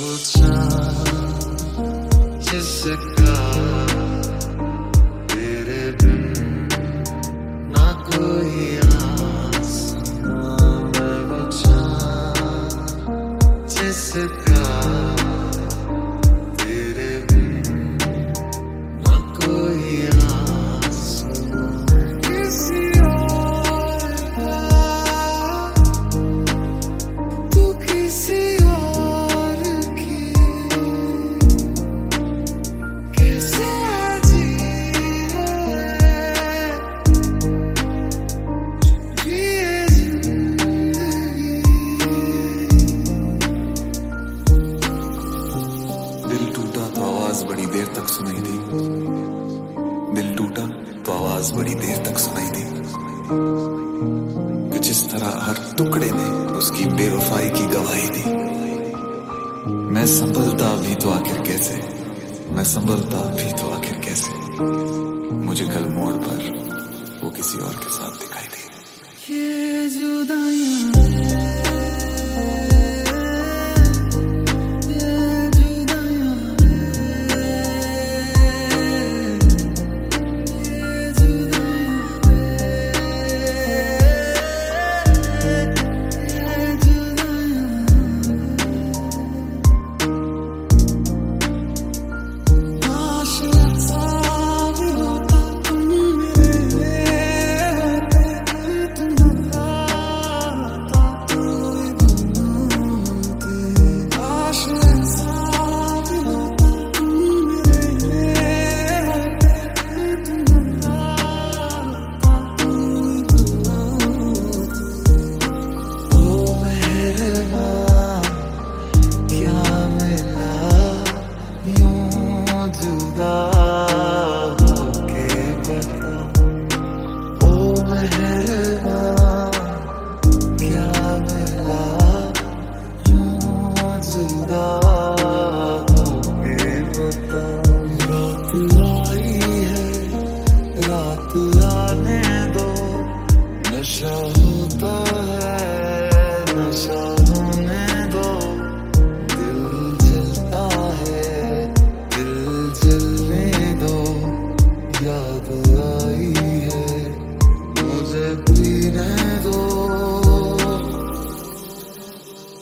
不唱，这首歌。आवाज़ बड़ी देर तक सुनाई दी। दिल टूटा तो आवाज़ बड़ी देर तक सुनाई दी। कि जिस तरह हर टुकड़े ने उसकी बेवफाई की गवाही दी। मैं संभलता भी तो आखिर कैसे? मैं संभलता भी तो आखिर कैसे? मुझे कल मोड़ पर वो किसी और के साथ दिखाई दी। ये जुदाइयाँ जुदा होके बता ओ महल